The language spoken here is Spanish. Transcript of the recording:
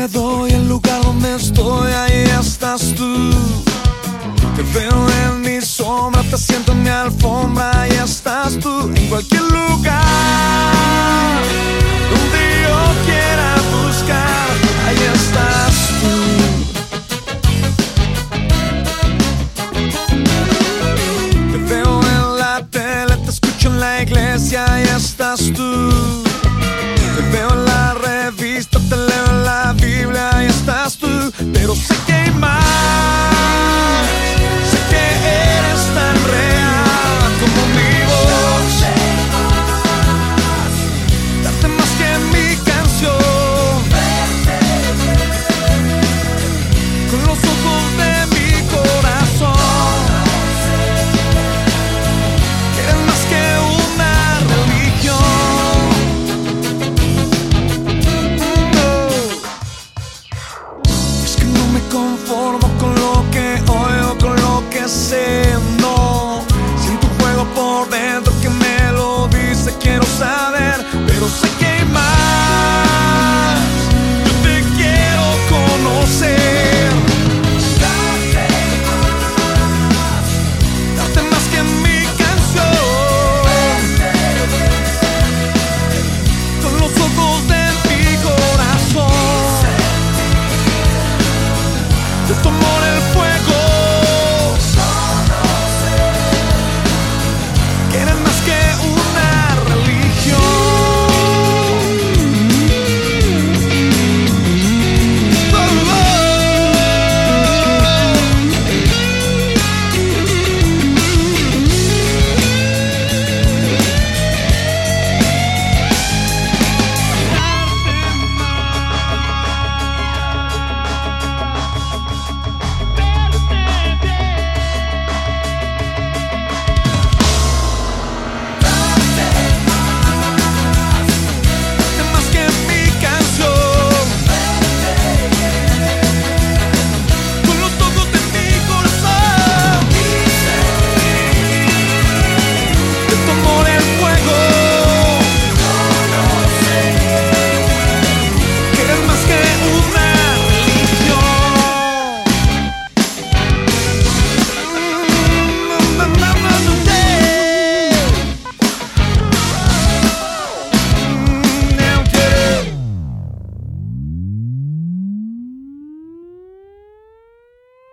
te doy el lugar donde estoy, ahí estás tú. Te veo en mi sombra, te siento en mi alfombra, ahí estás tú. En cualquier lugar donde yo quiera buscar, ahí estás tú. Te veo en la tele, te escucho en la iglesia, ahí estás tú. Te veo en conformo con lo que oigo, con lo que sé.